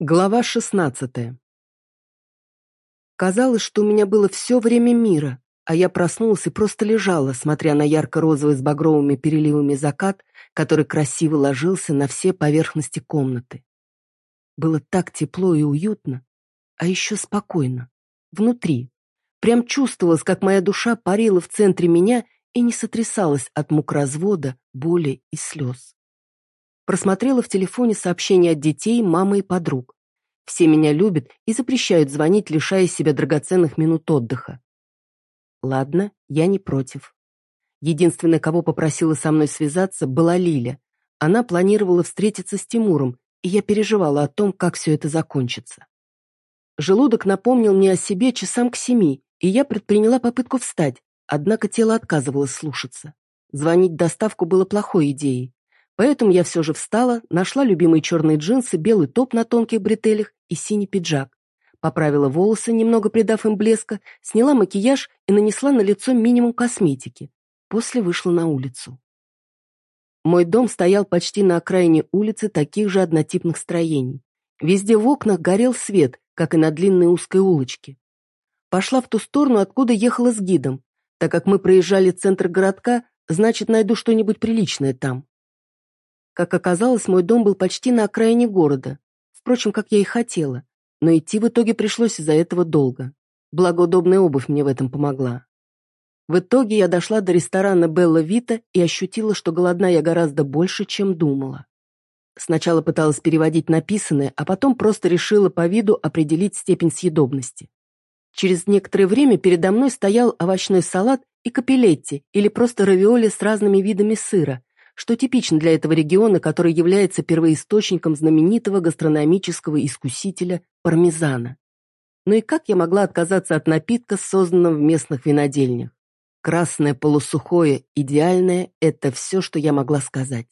Глава шестнадцатая. Казалось, что у меня было все время мира, а я проснулась и просто лежала, смотря на ярко-розовый с багровыми переливами закат, который красиво ложился на все поверхности комнаты. Было так тепло и уютно, а еще спокойно, внутри. Прям чувствовалось, как моя душа парила в центре меня и не сотрясалась от мук развода, боли и слез. Просмотрела в телефоне сообщения от детей, мамы и подруг. Все меня любят и запрещают звонить, лишая себя драгоценных минут отдыха. Ладно, я не против. Единственная, кого попросила со мной связаться, была Лиля. Она планировала встретиться с Тимуром, и я переживала о том, как все это закончится. Желудок напомнил мне о себе часам к семи, и я предприняла попытку встать, однако тело отказывалось слушаться. Звонить доставку было плохой идеей. Поэтому я все же встала, нашла любимые черные джинсы, белый топ на тонких бретелях и синий пиджак. Поправила волосы, немного придав им блеска, сняла макияж и нанесла на лицо минимум косметики. После вышла на улицу. Мой дом стоял почти на окраине улицы таких же однотипных строений. Везде в окнах горел свет, как и на длинной узкой улочке. Пошла в ту сторону, откуда ехала с гидом. Так как мы проезжали центр городка, значит, найду что-нибудь приличное там. Как оказалось, мой дом был почти на окраине города. Впрочем, как я и хотела. Но идти в итоге пришлось из-за этого долго. Благо, удобная обувь мне в этом помогла. В итоге я дошла до ресторана Белла Вита и ощутила, что голодна я гораздо больше, чем думала. Сначала пыталась переводить написанное, а потом просто решила по виду определить степень съедобности. Через некоторое время передо мной стоял овощной салат и капелетти, или просто равиоли с разными видами сыра, что типично для этого региона, который является первоисточником знаменитого гастрономического искусителя пармезана. Ну и как я могла отказаться от напитка, созданного в местных винодельнях? Красное, полусухое, идеальное – это все, что я могла сказать.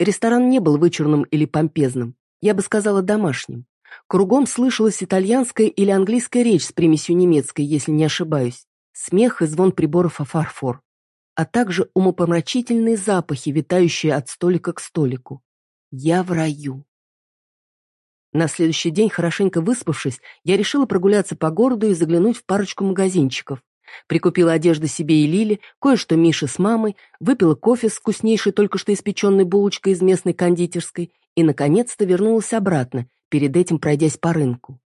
Ресторан не был вычурным или помпезным, я бы сказала домашним. Кругом слышалась итальянская или английская речь с примесью немецкой, если не ошибаюсь. Смех и звон приборов о фарфор а также умопомрачительные запахи, витающие от столика к столику. Я в раю. На следующий день, хорошенько выспавшись, я решила прогуляться по городу и заглянуть в парочку магазинчиков. Прикупила одежды себе и Лиле, кое-что Мише с мамой, выпила кофе с вкуснейшей только что испеченной булочкой из местной кондитерской и, наконец-то, вернулась обратно, перед этим пройдясь по рынку.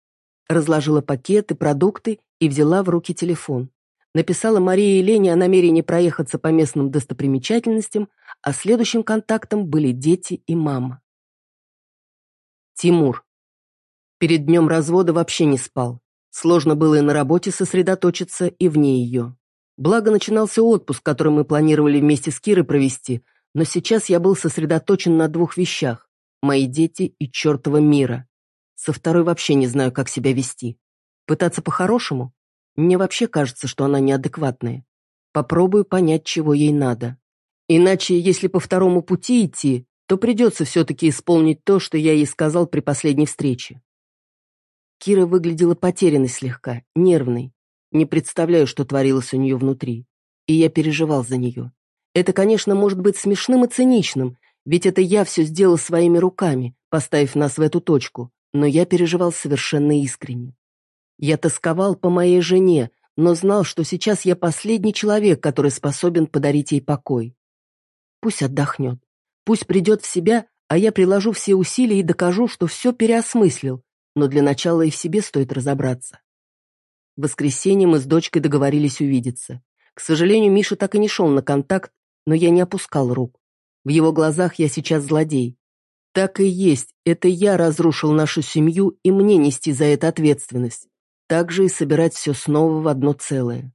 Разложила пакеты, продукты и взяла в руки телефон написала Марии и Лене о намерении проехаться по местным достопримечательностям, а следующим контактом были дети и мама. Тимур. Перед днем развода вообще не спал. Сложно было и на работе сосредоточиться, и вне ее. Благо начинался отпуск, который мы планировали вместе с Кирой провести, но сейчас я был сосредоточен на двух вещах – мои дети и чертова мира. Со второй вообще не знаю, как себя вести. Пытаться по-хорошему? Мне вообще кажется, что она неадекватная. Попробую понять, чего ей надо. Иначе, если по второму пути идти, то придется все-таки исполнить то, что я ей сказал при последней встрече. Кира выглядела потерянной слегка, нервной. Не представляю, что творилось у нее внутри. И я переживал за нее. Это, конечно, может быть смешным и циничным, ведь это я все сделал своими руками, поставив нас в эту точку, но я переживал совершенно искренне. Я тосковал по моей жене, но знал, что сейчас я последний человек, который способен подарить ей покой. Пусть отдохнет, пусть придет в себя, а я приложу все усилия и докажу, что все переосмыслил, но для начала и в себе стоит разобраться. В воскресенье мы с дочкой договорились увидеться. К сожалению, Миша так и не шел на контакт, но я не опускал рук. В его глазах я сейчас злодей. Так и есть, это я разрушил нашу семью, и мне нести за это ответственность также и собирать все снова в одно целое.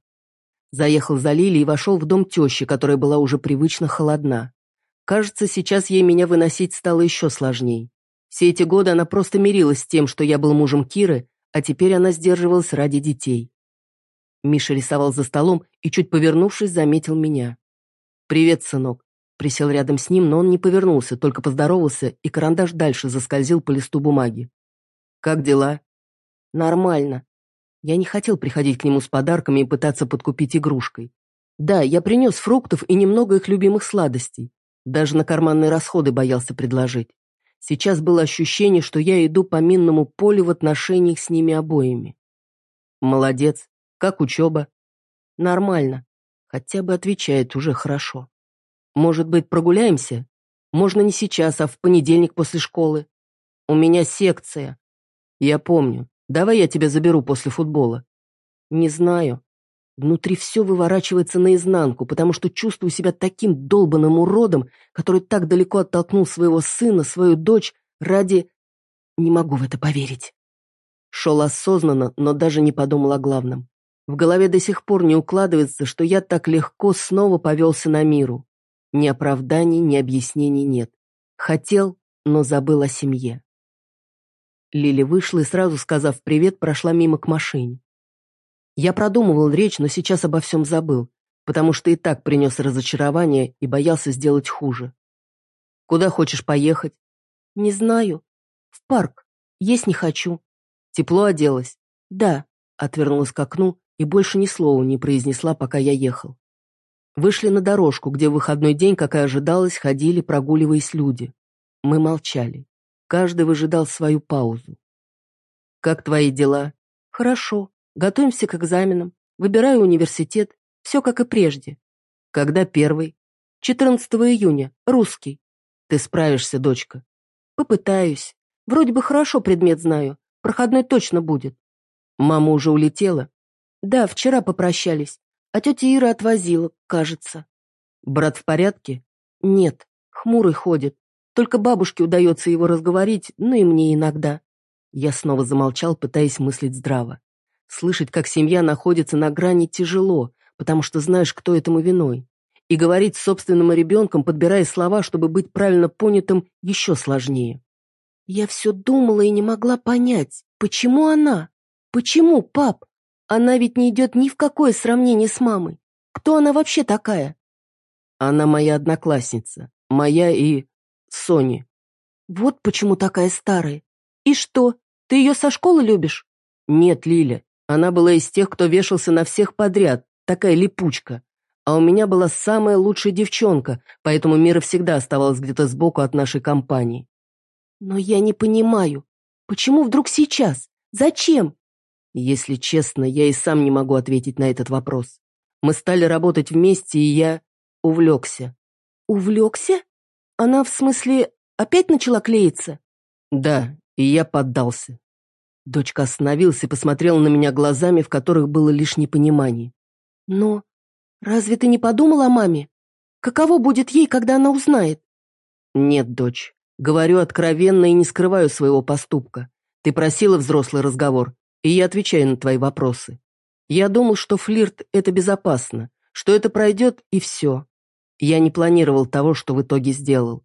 Заехал за Лили и вошел в дом тещи, которая была уже привычно холодна. Кажется, сейчас ей меня выносить стало еще сложней. Все эти годы она просто мирилась с тем, что я был мужем Киры, а теперь она сдерживалась ради детей. Миша рисовал за столом и, чуть повернувшись, заметил меня. «Привет, сынок». Присел рядом с ним, но он не повернулся, только поздоровался, и карандаш дальше заскользил по листу бумаги. «Как дела?» «Нормально», я не хотел приходить к нему с подарками и пытаться подкупить игрушкой. Да, я принес фруктов и немного их любимых сладостей. Даже на карманные расходы боялся предложить. Сейчас было ощущение, что я иду по минному полю в отношениях с ними обоими. Молодец. Как учеба? Нормально. Хотя бы отвечает уже хорошо. Может быть, прогуляемся? Можно не сейчас, а в понедельник после школы. У меня секция. Я помню. Давай я тебя заберу после футбола. Не знаю. Внутри все выворачивается наизнанку, потому что чувствую себя таким долбанным уродом, который так далеко оттолкнул своего сына, свою дочь, ради... Не могу в это поверить. Шел осознанно, но даже не подумал о главном. В голове до сих пор не укладывается, что я так легко снова повелся на миру. Ни оправданий, ни объяснений нет. Хотел, но забыл о семье. Лили вышла и сразу, сказав привет, прошла мимо к машине. Я продумывал речь, но сейчас обо всем забыл, потому что и так принес разочарование и боялся сделать хуже. «Куда хочешь поехать?» «Не знаю. В парк. Есть не хочу». «Тепло оделась?» «Да», — отвернулась к окну и больше ни слова не произнесла, пока я ехал. Вышли на дорожку, где в выходной день, как и ожидалось, ходили, прогуливаясь люди. Мы молчали. Каждый выжидал свою паузу. «Как твои дела?» «Хорошо. Готовимся к экзаменам. Выбираю университет. Все как и прежде. Когда первый? 14 июня. Русский. Ты справишься, дочка. Попытаюсь. Вроде бы хорошо предмет знаю. Проходной точно будет. Мама уже улетела? Да, вчера попрощались. А тетя Ира отвозила, кажется. Брат в порядке? Нет, хмурый ходит. Только бабушке удается его разговорить, ну и мне иногда. Я снова замолчал, пытаясь мыслить здраво. Слышать, как семья находится на грани, тяжело, потому что знаешь, кто этому виной. И говорить с собственным ребенком, подбирая слова, чтобы быть правильно понятым, еще сложнее. Я все думала и не могла понять, почему она? Почему, пап? Она ведь не идет ни в какое сравнение с мамой. Кто она вообще такая? Она моя одноклассница. Моя и... Сони. Вот почему такая старая. И что, ты ее со школы любишь? Нет, Лиля, она была из тех, кто вешался на всех подряд, такая липучка. А у меня была самая лучшая девчонка, поэтому Мира всегда оставалась где-то сбоку от нашей компании. Но я не понимаю, почему вдруг сейчас? Зачем? Если честно, я и сам не могу ответить на этот вопрос. Мы стали работать вместе, и я увлекся. Увлекся? Она, в смысле, опять начала клеиться? Да, и я поддался. Дочка остановилась и посмотрела на меня глазами, в которых было лишь непонимание. «Но разве ты не подумал о маме? Каково будет ей, когда она узнает?» «Нет, дочь. Говорю откровенно и не скрываю своего поступка. Ты просила взрослый разговор, и я отвечаю на твои вопросы. Я думал, что флирт — это безопасно, что это пройдет, и все. Я не планировал того, что в итоге сделал».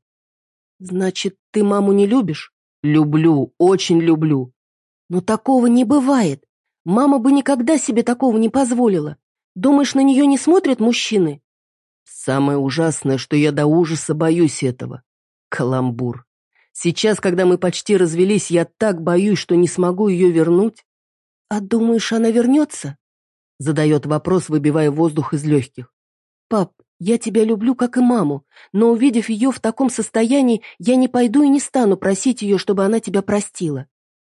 «Значит, ты маму не любишь?» «Люблю, очень люблю. Но такого не бывает. Мама бы никогда себе такого не позволила. Думаешь, на нее не смотрят мужчины? Самое ужасное, что я до ужаса боюсь этого. Каламбур. Сейчас, когда мы почти развелись, я так боюсь, что не смогу ее вернуть. А думаешь, она вернется? Задает вопрос, выбивая воздух из легких. Пап, я тебя люблю, как и маму, но увидев ее в таком состоянии, я не пойду и не стану просить ее, чтобы она тебя простила.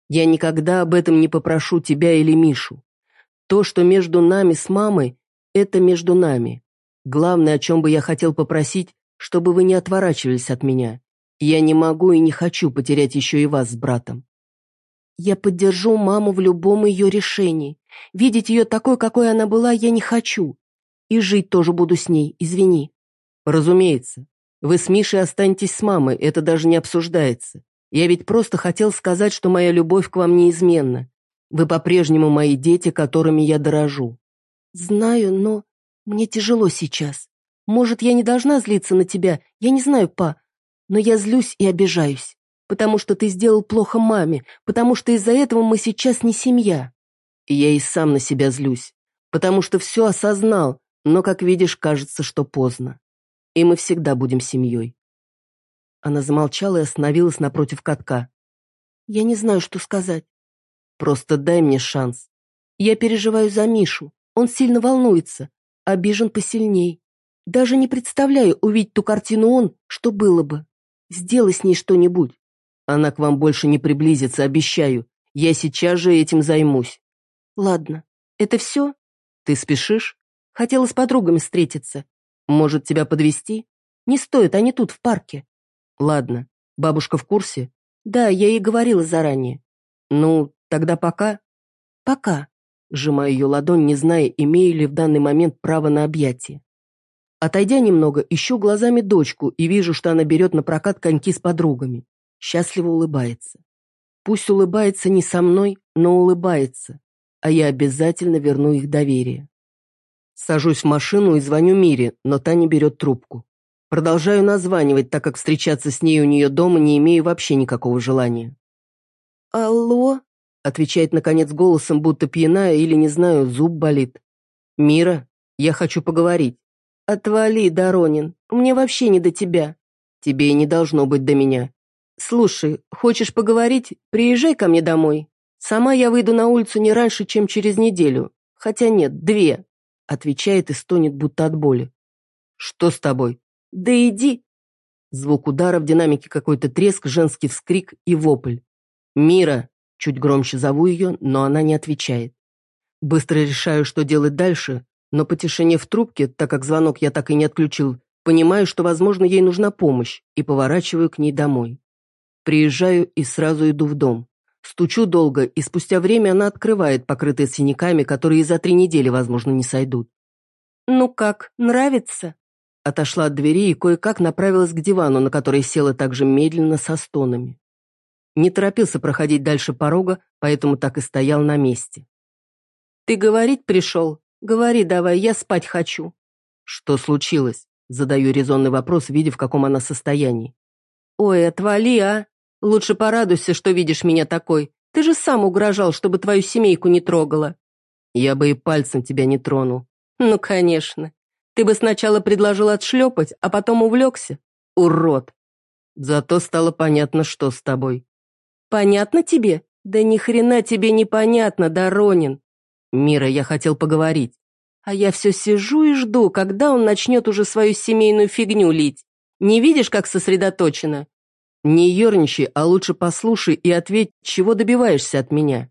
Я никогда об этом не попрошу тебя или Мишу. То, что между нами с мамой, это между нами. Главное, о чем бы я хотел попросить, чтобы вы не отворачивались от меня. Я не могу и не хочу потерять еще и вас с братом. Я поддержу маму в любом ее решении. Видеть ее такой, какой она была, я не хочу. И жить тоже буду с ней, извини. Разумеется. Вы с Мишей останетесь с мамой, это даже не обсуждается. Я ведь просто хотел сказать, что моя любовь к вам неизменна. Вы по-прежнему мои дети, которыми я дорожу. Знаю, но мне тяжело сейчас. Может, я не должна злиться на тебя, я не знаю, па, но я злюсь и обижаюсь, потому что ты сделал плохо маме, потому что из-за этого мы сейчас не семья. Я и сам на себя злюсь, потому что все осознал, но, как видишь, кажется, что поздно. И мы всегда будем семьей. Она замолчала и остановилась напротив катка. «Я не знаю, что сказать. Просто дай мне шанс. Я переживаю за Мишу. Он сильно волнуется. Обижен посильней. Даже не представляю увидеть ту картину он, что было бы. Сделай с ней что-нибудь. Она к вам больше не приблизится, обещаю. Я сейчас же этим займусь. Ладно. Это все? Ты спешишь? Хотела с подругами встретиться. Может, тебя подвести? Не стоит, они тут, в парке. Ладно. Бабушка в курсе? Да, я ей говорила заранее. Ну, тогда пока. Пока. Сжимаю ее ладонь, не зная, имею ли в данный момент право на объятие. Отойдя немного, ищу глазами дочку и вижу, что она берет на прокат коньки с подругами. Счастливо улыбается. Пусть улыбается не со мной, но улыбается, а я обязательно верну их доверие. Сажусь в машину и звоню Мире, но та не берет трубку. Продолжаю названивать, так как встречаться с ней у нее дома не имею вообще никакого желания. «Алло?» — отвечает, наконец, голосом, будто пьяная или, не знаю, зуб болит. «Мира, я хочу поговорить». «Отвали, Доронин, мне вообще не до тебя». «Тебе и не должно быть до меня». «Слушай, хочешь поговорить? Приезжай ко мне домой. Сама я выйду на улицу не раньше, чем через неделю. Хотя нет, две». Отвечает и стонет, будто от боли. «Что с тобой?» «Да иди!» Звук удара в динамике какой-то треск, женский вскрик и вопль. «Мира!» Чуть громче зову ее, но она не отвечает. Быстро решаю, что делать дальше, но по тишине в трубке, так как звонок я так и не отключил, понимаю, что, возможно, ей нужна помощь, и поворачиваю к ней домой. Приезжаю и сразу иду в дом. Стучу долго, и спустя время она открывает, покрытая синяками, которые за три недели, возможно, не сойдут. «Ну как, нравится?» Отошла от двери и кое-как направилась к дивану, на который села также медленно со стонами. Не торопился проходить дальше порога, поэтому так и стоял на месте. «Ты говорить пришел? Говори давай, я спать хочу». «Что случилось?» Задаю резонный вопрос, видя, в каком она состоянии. «Ой, отвали, а! Лучше порадуйся, что видишь меня такой. Ты же сам угрожал, чтобы твою семейку не трогала». «Я бы и пальцем тебя не тронул». «Ну, конечно. Ты бы сначала предложил отшлепать, а потом увлекся. Урод!» Зато стало понятно, что с тобой. «Понятно тебе? Да ни хрена тебе не понятно, Доронин!» «Мира, я хотел поговорить». «А я все сижу и жду, когда он начнет уже свою семейную фигню лить. Не видишь, как сосредоточено?» «Не ерничай, а лучше послушай и ответь, чего добиваешься от меня».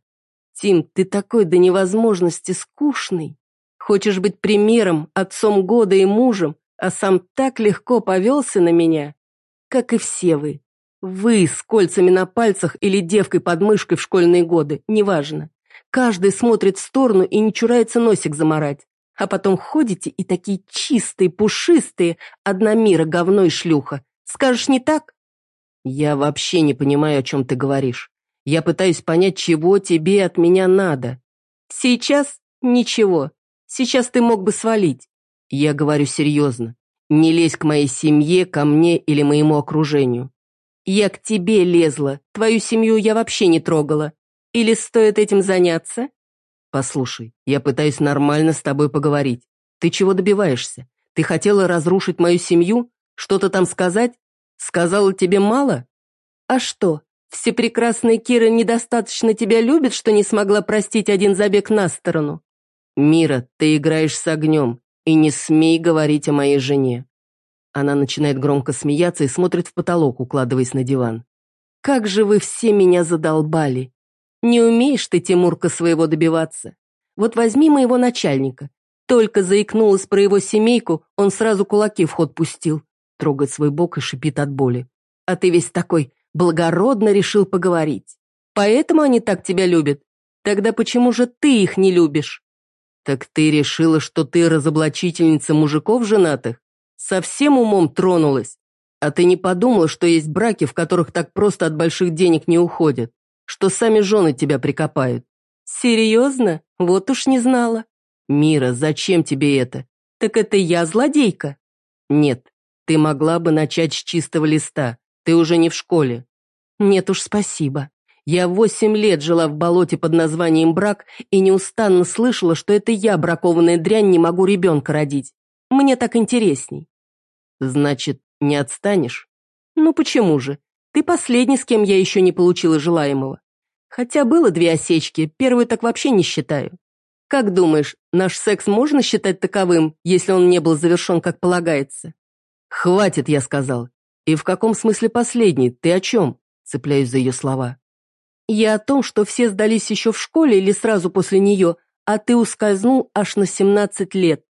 «Тим, ты такой до невозможности скучный. Хочешь быть примером, отцом года и мужем, а сам так легко повелся на меня, как и все вы. Вы с кольцами на пальцах или девкой под мышкой в школьные годы, неважно. Каждый смотрит в сторону и не чурается носик заморать. А потом ходите и такие чистые, пушистые, одна мира говно и шлюха. Скажешь, не так? Я вообще не понимаю, о чем ты говоришь. Я пытаюсь понять, чего тебе от меня надо. Сейчас ничего. Сейчас ты мог бы свалить. Я говорю серьезно. Не лезь к моей семье, ко мне или моему окружению. Я к тебе лезла, твою семью я вообще не трогала. Или стоит этим заняться? Послушай, я пытаюсь нормально с тобой поговорить. Ты чего добиваешься? Ты хотела разрушить мою семью? Что-то там сказать? Сказала тебе мало? А что, все прекрасные Кира недостаточно тебя любят, что не смогла простить один забег на сторону? «Мира, ты играешь с огнем, и не смей говорить о моей жене». Она начинает громко смеяться и смотрит в потолок, укладываясь на диван. «Как же вы все меня задолбали! Не умеешь ты, Тимурка, своего добиваться. Вот возьми моего начальника. Только заикнулась про его семейку, он сразу кулаки в ход пустил. Трогает свой бок и шипит от боли. А ты весь такой благородно решил поговорить. Поэтому они так тебя любят. Тогда почему же ты их не любишь? «Так ты решила, что ты разоблачительница мужиков женатых? Совсем умом тронулась? А ты не подумала, что есть браки, в которых так просто от больших денег не уходят? Что сами жены тебя прикопают?» «Серьезно? Вот уж не знала». «Мира, зачем тебе это?» «Так это я злодейка?» «Нет, ты могла бы начать с чистого листа. Ты уже не в школе». «Нет уж, спасибо. Я восемь лет жила в болоте под названием брак и неустанно слышала, что это я, бракованная дрянь, не могу ребенка родить. Мне так интересней. Значит, не отстанешь? Ну почему же? Ты последний, с кем я еще не получила желаемого. Хотя было две осечки, первую так вообще не считаю. Как думаешь, наш секс можно считать таковым, если он не был завершен как полагается? Хватит, я сказал. И в каком смысле последний? Ты о чем? цепляюсь за ее слова. Я о том, что все сдались еще в школе или сразу после нее, а ты ускользнул аж на 17 лет.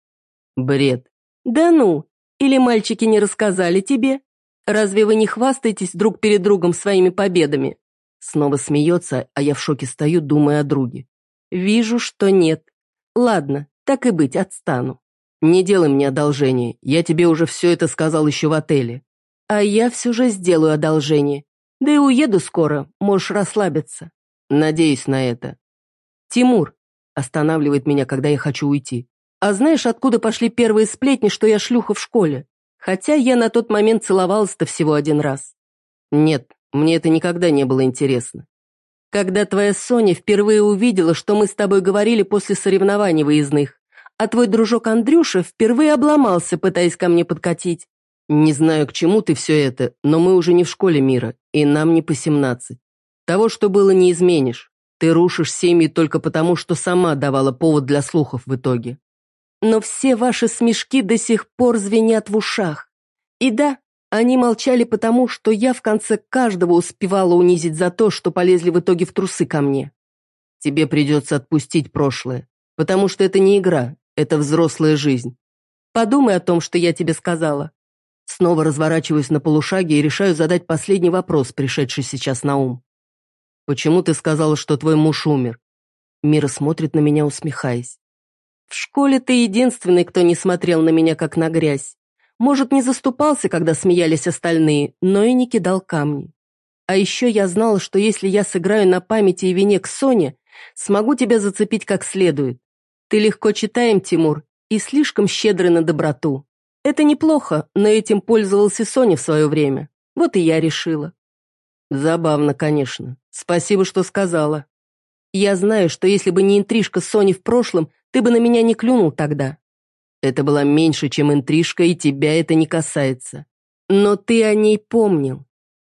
Бред. Да ну, или мальчики не рассказали тебе? Разве вы не хвастаетесь друг перед другом своими победами? Снова смеется, а я в шоке стою, думая о друге. Вижу, что нет. Ладно, так и быть, отстану. Не делай мне одолжение, я тебе уже все это сказал еще в отеле. А я все же сделаю одолжение. Да и уеду скоро, можешь расслабиться. Надеюсь на это. Тимур останавливает меня, когда я хочу уйти. А знаешь, откуда пошли первые сплетни, что я шлюха в школе? Хотя я на тот момент целовалась-то всего один раз. Нет, мне это никогда не было интересно. Когда твоя Соня впервые увидела, что мы с тобой говорили после соревнований выездных, а твой дружок Андрюша впервые обломался, пытаясь ко мне подкатить. Не знаю, к чему ты все это, но мы уже не в школе мира, и нам не по семнадцать. Того, что было, не изменишь. Ты рушишь семьи только потому, что сама давала повод для слухов в итоге. Но все ваши смешки до сих пор звенят в ушах. И да, они молчали потому, что я в конце каждого успевала унизить за то, что полезли в итоге в трусы ко мне. Тебе придется отпустить прошлое, потому что это не игра, это взрослая жизнь. Подумай о том, что я тебе сказала. Снова разворачиваюсь на полушаге и решаю задать последний вопрос, пришедший сейчас на ум. «Почему ты сказала, что твой муж умер?» Мира смотрит на меня, усмехаясь. «В школе ты единственный, кто не смотрел на меня, как на грязь. Может, не заступался, когда смеялись остальные, но и не кидал камни. А еще я знала, что если я сыграю на памяти и вине к Соне, смогу тебя зацепить как следует. Ты легко читаем, Тимур, и слишком щедрый на доброту. Это неплохо, но этим пользовался Соня в свое время. Вот и я решила. Забавно, конечно. Спасибо, что сказала. Я знаю, что если бы не интрижка Сони в прошлом, ты бы на меня не клюнул тогда. Это была меньше, чем интрижка, и тебя это не касается. Но ты о ней помнил.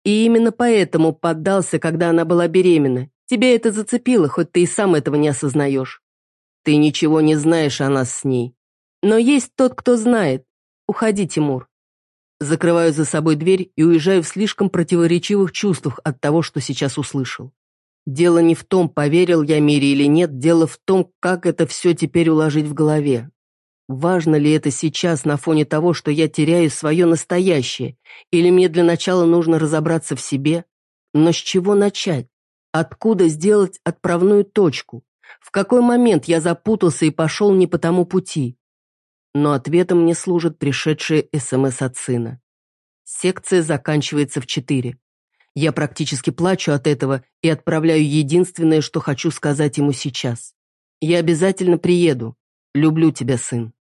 И именно поэтому поддался, когда она была беременна. Тебя это зацепило, хоть ты и сам этого не осознаешь. Ты ничего не знаешь о нас с ней. Но есть тот, кто знает. Уходи, Тимур. Закрываю за собой дверь и уезжаю в слишком противоречивых чувствах от того, что сейчас услышал. Дело не в том, поверил я Мире или нет, дело в том, как это все теперь уложить в голове. Важно ли это сейчас на фоне того, что я теряю свое настоящее, или мне для начала нужно разобраться в себе? Но с чего начать? Откуда сделать отправную точку? В какой момент я запутался и пошел не по тому пути? но ответом мне служит пришедшее СМС от сына. Секция заканчивается в четыре. Я практически плачу от этого и отправляю единственное, что хочу сказать ему сейчас. Я обязательно приеду. Люблю тебя, сын.